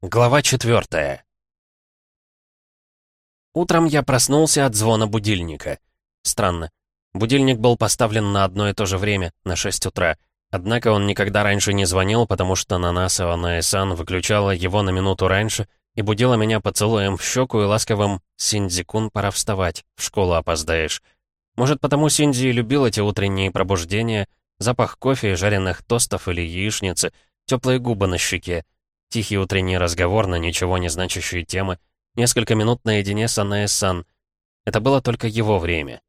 Глава четвертая. Утром я проснулся от звона будильника. Странно. Будильник был поставлен на одно и то же время, на 6 утра. Однако он никогда раньше не звонил, потому что Нанаса Анаэ-сан выключала его на минуту раньше и будила меня поцелуем в щеку и ласковым «Синдзи-кун, пора вставать, в школу опоздаешь». Может, потому Синди и любил эти утренние пробуждения, запах кофе, жареных тостов или яичницы, теплые губы на щеке — Тихий утренний разговор на ничего не значащие темы, несколько минут наедине с Анной Сан. Это было только его время.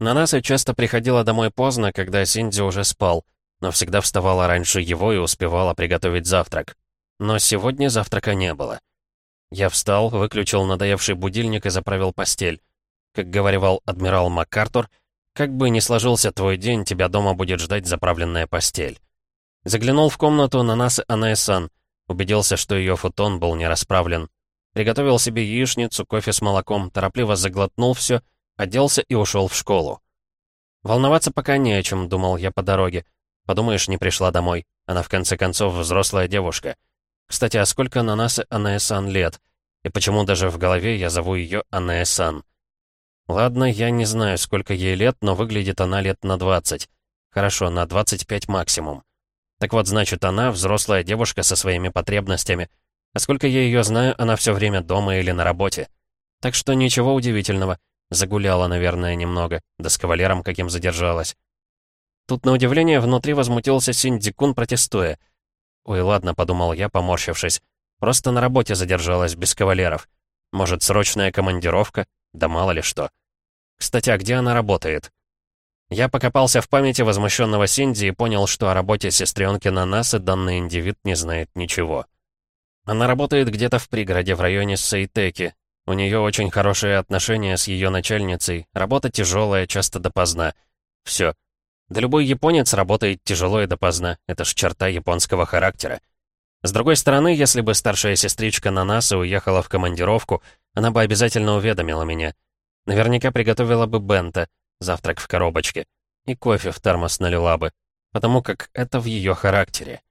Нанаса часто приходила домой поздно, когда Синди уже спал, но всегда вставала раньше его и успевала приготовить завтрак. Но сегодня завтрака не было. Я встал, выключил надоевший будильник и заправил постель. Как говорил адмирал МакАртур, как бы ни сложился твой день, тебя дома будет ждать заправленная постель. Заглянул в комнату на нас Анаэсан — Убедился, что ее футон был не расправлен. Приготовил себе яичницу, кофе с молоком, торопливо заглотнул все, оделся и ушел в школу. Волноваться пока не о чем, думал я по дороге. Подумаешь, не пришла домой. Она, в конце концов, взрослая девушка. Кстати, а сколько на нас Анаэсан лет? И почему даже в голове я зову ее Анаэсан? Ладно, я не знаю, сколько ей лет, но выглядит она лет на 20. Хорошо, на 25 максимум. Так вот, значит, она взрослая девушка со своими потребностями. А сколько я ее знаю, она все время дома или на работе. Так что ничего удивительного. Загуляла, наверное, немного, да с кавалером каким задержалась. Тут, на удивление, внутри возмутился Синдикун, протестуя. «Ой, ладно», — подумал я, поморщившись. «Просто на работе задержалась, без кавалеров. Может, срочная командировка? Да мало ли что. Кстати, а где она работает?» Я покопался в памяти возмущенного Синди и понял, что о работе сестренки на нас данный индивид не знает ничего. Она работает где-то в пригороде в районе Сейтеки. У нее очень хорошие отношения с ее начальницей, работа тяжелая, часто допоздна. Все. Да любой японец работает тяжело и допоздна, это ж черта японского характера. С другой стороны, если бы старшая сестричка Нанасы уехала в командировку, она бы обязательно уведомила меня. Наверняка приготовила бы бента — завтрак в коробочке, и кофе в термос налила бы, потому как это в ее характере.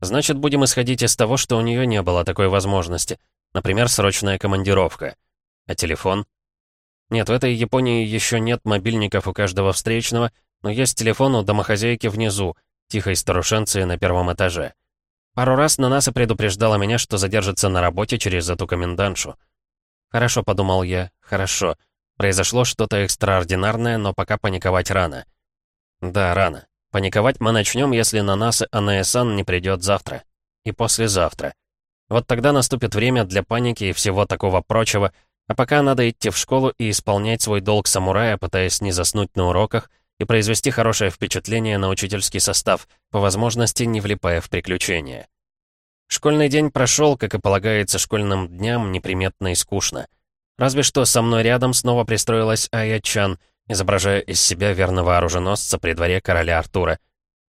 Значит, будем исходить из того, что у нее не было такой возможности. Например, срочная командировка. А телефон? Нет, в этой Японии еще нет мобильников у каждого встречного, но есть телефон у домохозяйки внизу, тихой старушенции на первом этаже. Пару раз на нас и предупреждала меня, что задержится на работе через эту комендантшу. «Хорошо», — подумал я, — «хорошо. Произошло что-то экстраординарное, но пока паниковать рано. Да, рано. Паниковать мы начнем, если на нас АНСН не придет завтра. И послезавтра. Вот тогда наступит время для паники и всего такого прочего, а пока надо идти в школу и исполнять свой долг самурая, пытаясь не заснуть на уроках и произвести хорошее впечатление на учительский состав, по возможности не влипая в приключения. Школьный день прошел, как и полагается школьным дням, неприметно и скучно. Разве что со мной рядом снова пристроилась Ая-чан, изображая из себя верного оруженосца при дворе короля Артура.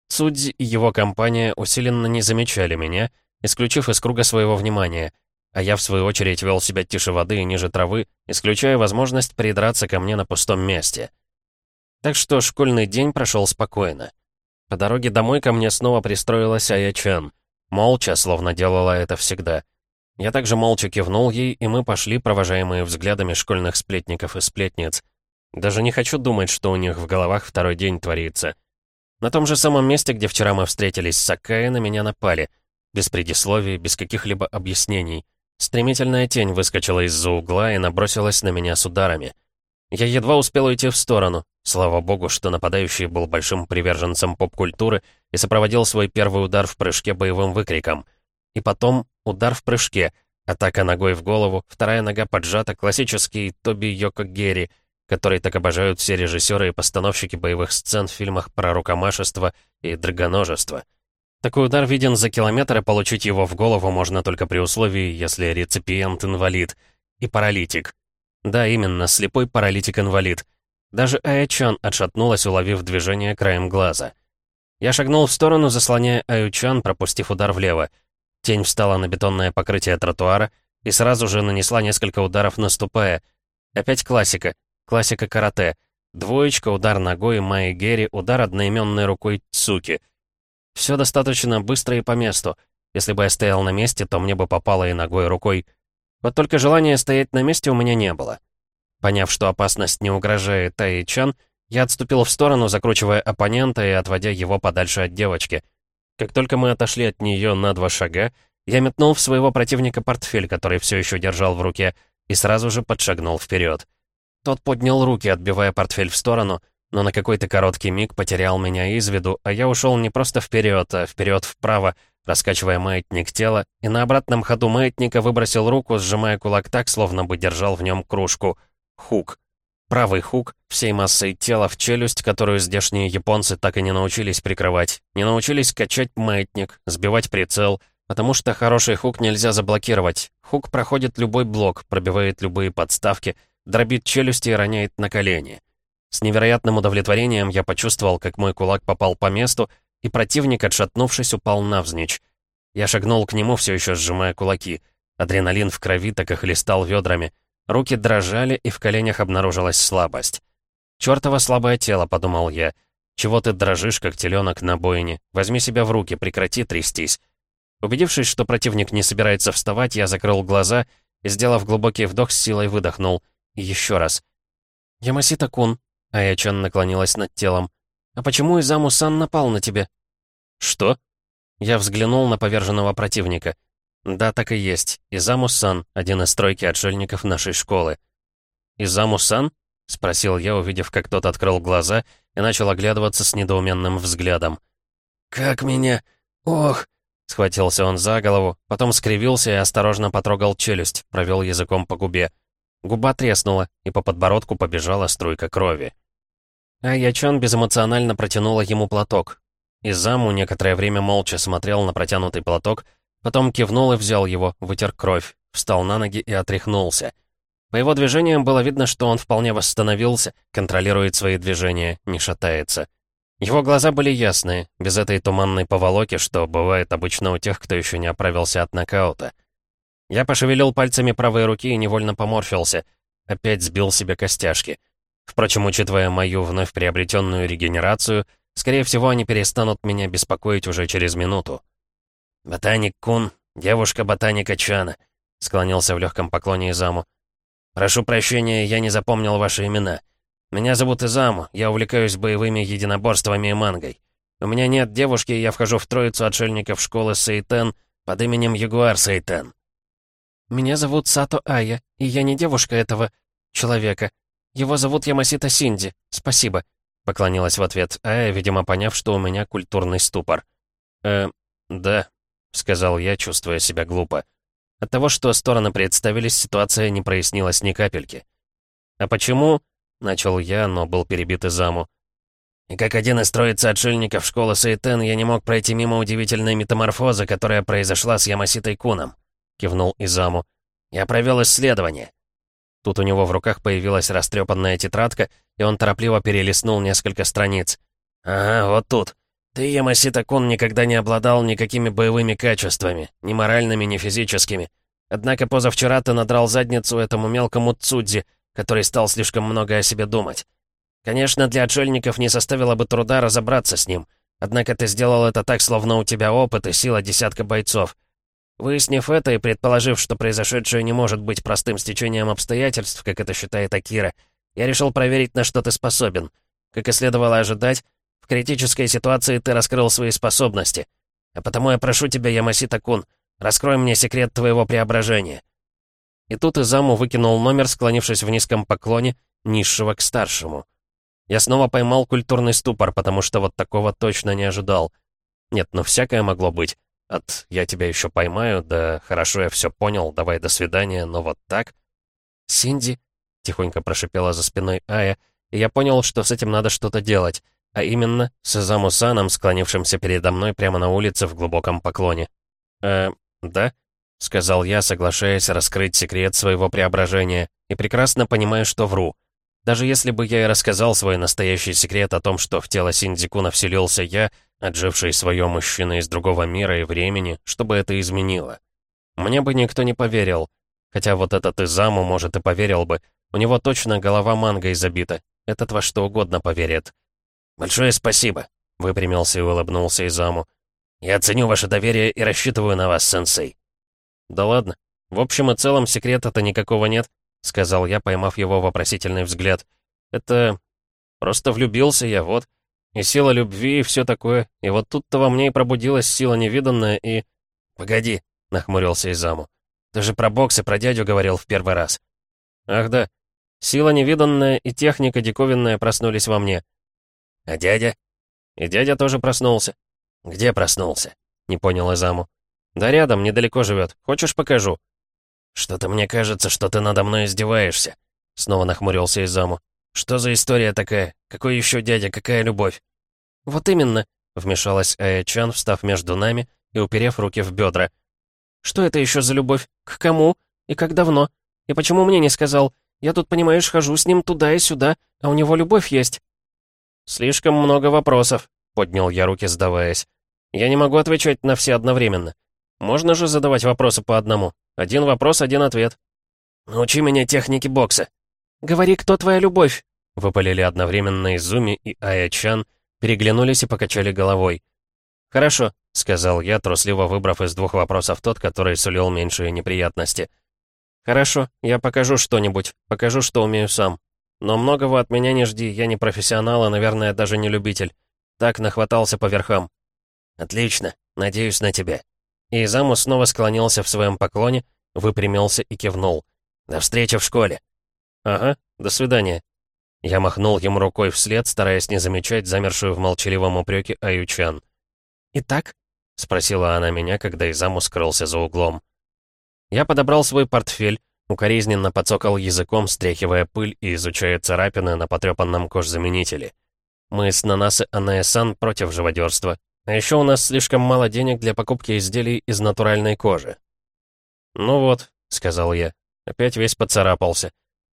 Судзи и его компания усиленно не замечали меня, исключив из круга своего внимания, а я, в свою очередь, вел себя тише воды и ниже травы, исключая возможность придраться ко мне на пустом месте. Так что школьный день прошел спокойно. По дороге домой ко мне снова пристроилась Ая-чан. Молча, словно делала это всегда — я также молча кивнул ей, и мы пошли, провожаемые взглядами школьных сплетников и сплетниц. Даже не хочу думать, что у них в головах второй день творится. На том же самом месте, где вчера мы встретились с Акаей, на меня напали. Без предисловий, без каких-либо объяснений. Стремительная тень выскочила из-за угла и набросилась на меня с ударами. Я едва успел уйти в сторону. Слава богу, что нападающий был большим приверженцем поп-культуры и сопроводил свой первый удар в прыжке боевым выкриком — и потом удар в прыжке, атака ногой в голову, вторая нога поджата, классический Тоби Йоко Герри, который так обожают все режиссеры и постановщики боевых сцен в фильмах про рукомашество и драгоножество. Такой удар виден за километр, и получить его в голову можно только при условии, если реципиент инвалид и паралитик. Да, именно, слепой паралитик-инвалид. Даже Аячан отшатнулась, уловив движение краем глаза. Я шагнул в сторону, заслоняя Аютчан, пропустив удар влево. Тень встала на бетонное покрытие тротуара и сразу же нанесла несколько ударов, наступая. Опять классика. Классика карате. Двоечка, удар ногой Майи Герри, удар одноименной рукой Цуки. Все достаточно быстро и по месту. Если бы я стоял на месте, то мне бы попало и ногой, и рукой. Вот только желания стоять на месте у меня не было. Поняв, что опасность не угрожает Таи Чан, я отступил в сторону, закручивая оппонента и отводя его подальше от девочки. Как только мы отошли от нее на два шага, я метнул в своего противника портфель, который все еще держал в руке, и сразу же подшагнул вперед. Тот поднял руки, отбивая портфель в сторону, но на какой-то короткий миг потерял меня из виду, а я ушел не просто вперед, а вперед вправо, раскачивая маятник тела, и на обратном ходу маятника выбросил руку, сжимая кулак так, словно бы держал в нем кружку. Хук. Правый хук, всей массой тела в челюсть, которую здешние японцы так и не научились прикрывать. Не научились качать маятник, сбивать прицел, потому что хороший хук нельзя заблокировать. Хук проходит любой блок, пробивает любые подставки, дробит челюсти и роняет на колени. С невероятным удовлетворением я почувствовал, как мой кулак попал по месту, и противник, отшатнувшись, упал навзничь. Я шагнул к нему, все еще сжимая кулаки. Адреналин в крови так и хлестал ведрами. Руки дрожали, и в коленях обнаружилась слабость. «Чёртово слабое тело», — подумал я. «Чего ты дрожишь, как теленок на бойне? Возьми себя в руки, прекрати трястись». Убедившись, что противник не собирается вставать, я закрыл глаза и, сделав глубокий вдох, с силой выдохнул. И еще раз. «Ямасита-кун», — Аячан наклонилась над телом. «А почему Изаму-сан напал на тебя?» «Что?» Я взглянул на поверженного противника. «Да, так и есть. Изаму-сан, один из тройки отшельников нашей школы». «Изаму-сан?» — спросил я, увидев, как тот открыл глаза и начал оглядываться с недоуменным взглядом. «Как меня? Ох!» Схватился он за голову, потом скривился и осторожно потрогал челюсть, провел языком по губе. Губа треснула, и по подбородку побежала струйка крови. А Ячон безэмоционально протянула ему платок. Изаму некоторое время молча смотрел на протянутый платок, потом кивнул и взял его, вытер кровь, встал на ноги и отряхнулся. По его движениям было видно, что он вполне восстановился, контролирует свои движения, не шатается. Его глаза были ясные, без этой туманной поволоки, что бывает обычно у тех, кто еще не оправился от нокаута. Я пошевелил пальцами правой руки и невольно поморщился. Опять сбил себе костяшки. Впрочем, учитывая мою вновь приобретенную регенерацию, скорее всего, они перестанут меня беспокоить уже через минуту. «Ботаник Кун, девушка ботаника Чана», — склонился в легком поклоне Изаму. «Прошу прощения, я не запомнил ваши имена. Меня зовут Изаму, я увлекаюсь боевыми единоборствами и мангой. У меня нет девушки, я вхожу в троицу отшельников школы Сейтен под именем Ягуар Сейтен». «Меня зовут Сато Ая, и я не девушка этого человека. «Его зовут Ямасита Синди. Спасибо», — поклонилась в ответ Ая, видимо, поняв, что у меня культурный ступор. «Э, да», — сказал я, чувствуя себя глупо. От того, что стороны представились, ситуация не прояснилась ни капельки. «А почему?» — начал я, но был перебит Изаму. «И как один из троицы отшельников школы Сейтен, я не мог пройти мимо удивительной метаморфозы, которая произошла с Ямаситой Куном», — кивнул Изаму. «Я провел исследование. Тут у него в руках появилась растрепанная тетрадка, и он торопливо перелистнул несколько страниц. «Ага, вот тут. Ты, Ямасита-кун, никогда не обладал никакими боевыми качествами, ни моральными, ни физическими. Однако позавчера ты надрал задницу этому мелкому Цудзи, который стал слишком много о себе думать. Конечно, для отшельников не составило бы труда разобраться с ним, однако ты сделал это так, словно у тебя опыт и сила десятка бойцов. Выяснив это и предположив, что произошедшее не может быть простым стечением обстоятельств, как это считает Акира, я решил проверить, на что ты способен. Как и следовало ожидать, критической ситуации ты раскрыл свои способности. А потому я прошу тебя, Ямасита-кун, раскрой мне секрет твоего преображения». И тут Изаму выкинул номер, склонившись в низком поклоне, низшего к старшему. Я снова поймал культурный ступор, потому что вот такого точно не ожидал. Нет, ну всякое могло быть. От «я тебя еще поймаю», да «хорошо, я все понял, давай до свидания», но вот так... «Синди», — тихонько прошипела за спиной Ая, и я понял, что с этим надо что-то делать, а именно с Изаму-саном, склонившимся передо мной прямо на улице в глубоком поклоне. «Э, да?» — сказал я, соглашаясь раскрыть секрет своего преображения, и прекрасно понимаю, что вру. Даже если бы я и рассказал свой настоящий секрет о том, что в тело Синдикуна вселился я, отживший свое мужчина из другого мира и времени, чтобы это изменило. Мне бы никто не поверил. Хотя вот этот Изаму, может, и поверил бы. У него точно голова мангой забита. Этот во что угодно поверит. «Большое спасибо», — выпрямился и улыбнулся Изаму. Я ценю ваше доверие и рассчитываю на вас, сенсей». «Да ладно. В общем и целом секрета-то никакого нет», — сказал я, поймав его вопросительный взгляд. «Это... просто влюбился я, вот. И сила любви, и все такое. И вот тут-то во мне и пробудилась сила невиданная, и...» «Погоди», — нахмурился Изаму. «Ты же про бокс и про дядю говорил в первый раз». «Ах да. Сила невиданная и техника диковинная проснулись во мне». «А дядя?» «И дядя тоже проснулся». «Где проснулся?» — не понял Изаму. «Да рядом, недалеко живет. Хочешь, покажу?» «Что-то мне кажется, что ты надо мной издеваешься», — снова нахмурился Изаму. «Что за история такая? Какой еще дядя? Какая любовь?» «Вот именно», — вмешалась Ая-чан, встав между нами и уперев руки в бедра. «Что это еще за любовь? К кому? И как давно? И почему мне не сказал? Я тут, понимаешь, хожу с ним туда и сюда, а у него любовь есть». «Слишком много вопросов», — поднял я руки, сдаваясь. «Я не могу отвечать на все одновременно. Можно же задавать вопросы по одному. Один вопрос, один ответ». «Научи меня технике бокса». «Говори, кто твоя любовь?» — выпалили одновременно Изуми и Ая-чан, переглянулись и покачали головой. «Хорошо», — сказал я, трусливо выбрав из двух вопросов тот, который сулил меньшие неприятности. «Хорошо, я покажу что-нибудь, покажу, что умею сам. Но многого от меня не жди, я не профессионал, а, наверное, даже не любитель. Так нахватался по верхам». «Отлично, надеюсь на тебя». И Изаму снова склонился в своем поклоне, выпрямился и кивнул. «До встречи в школе». «Ага, до свидания». Я махнул ему рукой вслед, стараясь не замечать замершую в молчаливом упреке Аютчан. «Итак?» — спросила она меня, когда Изаму скрылся за углом. Я подобрал свой портфель, укоризненно подсокал языком, стряхивая пыль и изучая царапины на потрепанном кожзаменителе. Мы с Нанасы Анаэсан против живодерства, а еще у нас слишком мало денег для покупки изделий из натуральной кожи. «Ну вот», — сказал я, опять весь поцарапался.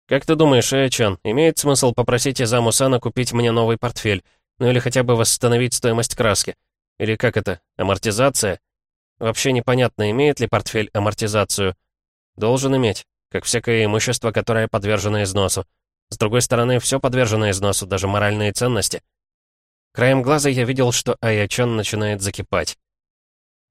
«Как ты думаешь, Эчан, имеет смысл попросить Изаму Сана купить мне новый портфель, ну или хотя бы восстановить стоимость краски? Или как это, амортизация? Вообще непонятно, имеет ли портфель амортизацию. Должен иметь, как всякое имущество, которое подвержено износу. С другой стороны, все подвержено износу, даже моральные ценности. Краем глаза я видел, что Аячон начинает закипать.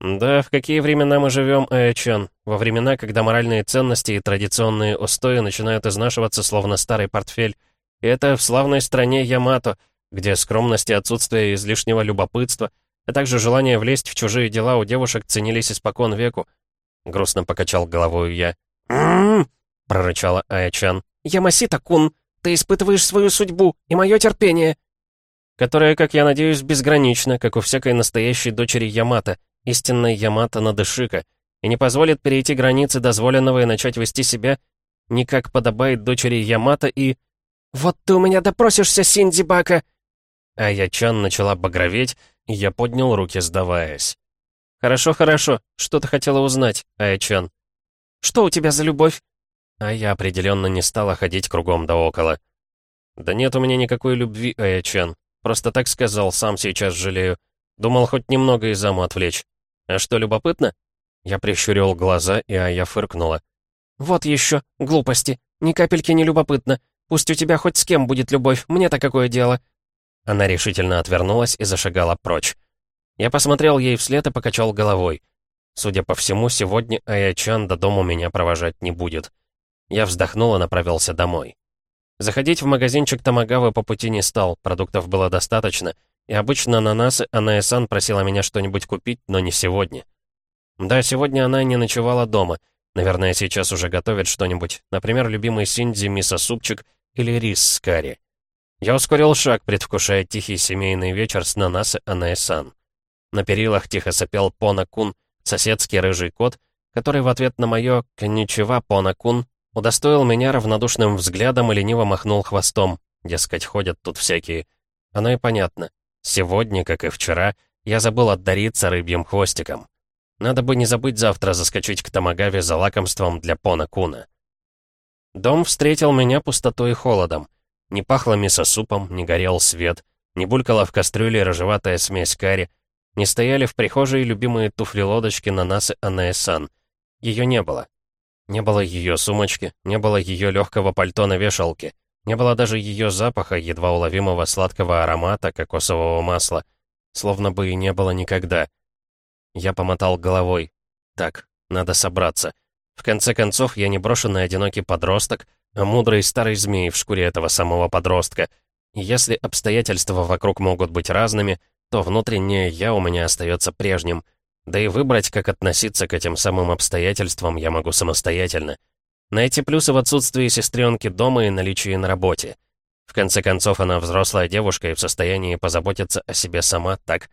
Да, в какие времена мы живем, Аячон? Во времена, когда моральные ценности и традиционные устои начинают изнашиваться, словно старый портфель. И это в славной стране Ямато, где скромность и отсутствие излишнего любопытства — а также желание влезть в чужие дела у девушек ценились испокон веку. Грустно покачал головой я. Прорычала Аячан. «Ямасита-кун, ты испытываешь свою судьбу и мое терпение!» Которая, как я надеюсь, безгранична, как у всякой настоящей дочери Ямато, истинной Ямато Надышика, и не позволит перейти границы дозволенного и начать вести себя не как подобает дочери Ямато и... «Вот ты у меня допросишься, Синдзибака!» Аячан начала багроветь, и я поднял руки, сдаваясь. «Хорошо, хорошо. Что ты хотела узнать, Аячан?» «Что у тебя за любовь?» А я определенно не стала ходить кругом да около. «Да нет у меня никакой любви, Аячан. Просто так сказал, сам сейчас жалею. Думал хоть немного из заму отвлечь. А что, любопытно?» Я прищурил глаза, и Ая фыркнула. «Вот еще, глупости. Ни капельки не любопытно. Пусть у тебя хоть с кем будет любовь, мне-то какое дело. Она решительно отвернулась и зашагала прочь. Я посмотрел ей вслед и покачал головой. Судя по всему, сегодня Аячан до дома меня провожать не будет. Я вздохнул и направился домой. Заходить в магазинчик Тамагавы по пути не стал, продуктов было достаточно, и обычно на нас Анаэсан просила меня что-нибудь купить, но не сегодня. Да, сегодня она не ночевала дома. Наверное, сейчас уже готовит что-нибудь, например, любимый Синдзи мисо-супчик или рис с карри. Я ускорил шаг, предвкушая тихий семейный вечер с Нанасы Анаэсан. На перилах тихо сопел Пона-кун, соседский рыжий кот, который в ответ на мое «Конничева, Пона-кун» удостоил меня равнодушным взглядом и лениво махнул хвостом. Дескать, ходят тут всякие. Оно и понятно. Сегодня, как и вчера, я забыл отдариться рыбьим хвостиком. Надо бы не забыть завтра заскочить к Тамагаве за лакомством для Пона-куна. Дом встретил меня пустотой и холодом. Не пахло мясо-супом, не горел свет, не булькала в кастрюле рыжеватая смесь карри, не стояли в прихожей любимые туфли-лодочки на нас и Анаэсан. Ее не было. Не было ее сумочки, не было ее легкого пальто на вешалке, не было даже ее запаха, едва уловимого сладкого аромата кокосового масла. Словно бы и не было никогда. Я помотал головой. Так, надо собраться. В конце концов, я не брошенный одинокий подросток, а мудрый старый змей в шкуре этого самого подростка. И если обстоятельства вокруг могут быть разными, то внутреннее «я» у меня остается прежним. Да и выбрать, как относиться к этим самым обстоятельствам, я могу самостоятельно. Найти плюсы в отсутствии сестренки дома и наличии на работе. В конце концов, она взрослая девушка и в состоянии позаботиться о себе сама, так?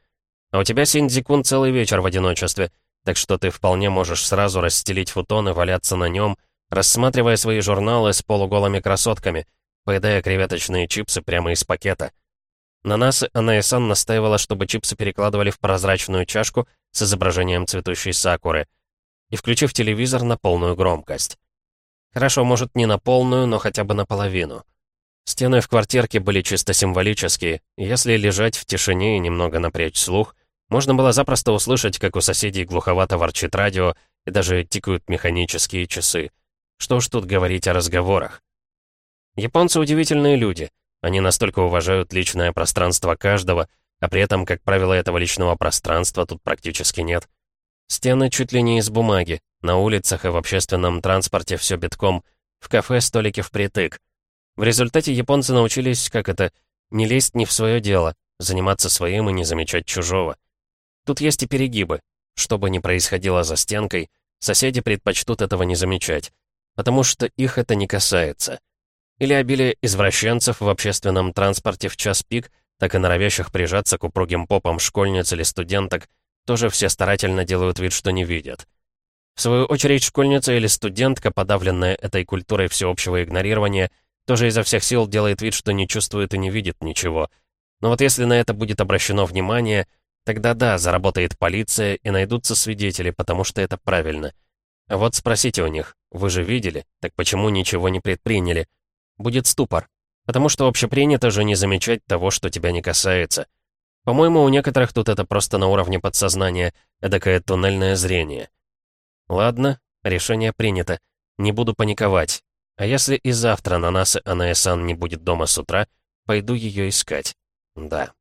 А у тебя, Синдзикун, целый вечер в одиночестве, так что ты вполне можешь сразу расстелить футон и валяться на нем, рассматривая свои журналы с полуголыми красотками, поедая креветочные чипсы прямо из пакета. На нас Анаэсан настаивала, чтобы чипсы перекладывали в прозрачную чашку с изображением цветущей сакуры и включив телевизор на полную громкость. Хорошо, может, не на полную, но хотя бы наполовину. Стены в квартирке были чисто символические, если лежать в тишине и немного напрячь слух, можно было запросто услышать, как у соседей глуховато ворчит радио и даже тикают механические часы. Что уж тут говорить о разговорах. Японцы удивительные люди. Они настолько уважают личное пространство каждого, а при этом, как правило, этого личного пространства тут практически нет. Стены чуть ли не из бумаги, на улицах и в общественном транспорте все битком, в кафе столики впритык. В результате японцы научились, как это, не лезть не в свое дело, заниматься своим и не замечать чужого. Тут есть и перегибы. Что бы ни происходило за стенкой, соседи предпочтут этого не замечать потому что их это не касается. Или обилие извращенцев в общественном транспорте в час пик, так и норовящих прижаться к упругим попам школьниц или студенток, тоже все старательно делают вид, что не видят. В свою очередь, школьница или студентка, подавленная этой культурой всеобщего игнорирования, тоже изо всех сил делает вид, что не чувствует и не видит ничего. Но вот если на это будет обращено внимание, тогда да, заработает полиция и найдутся свидетели, потому что это правильно — а вот спросите у них, вы же видели, так почему ничего не предприняли? Будет ступор. Потому что общепринято же не замечать того, что тебя не касается. По-моему, у некоторых тут это просто на уровне подсознания, эдакое туннельное зрение. Ладно, решение принято. Не буду паниковать. А если и завтра на нас Анаэсан не будет дома с утра, пойду ее искать. Да.